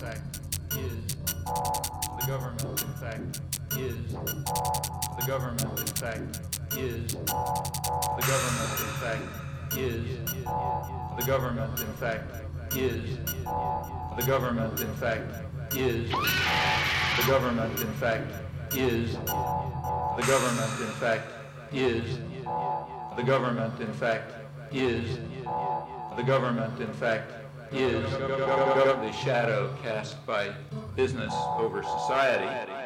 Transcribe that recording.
fact, is the government, in fact, is the government, in fact, is the government, in fact, is the government, in fact, is the government, in fact, is the government, in fact, is the government, in fact, is the government, in fact, is the government, in fact, is the shadow cast by business over society.